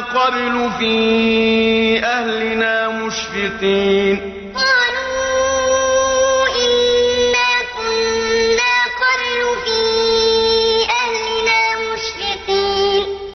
قَبْلُ فِي أَهْلِنَا مُشْفِقِينَ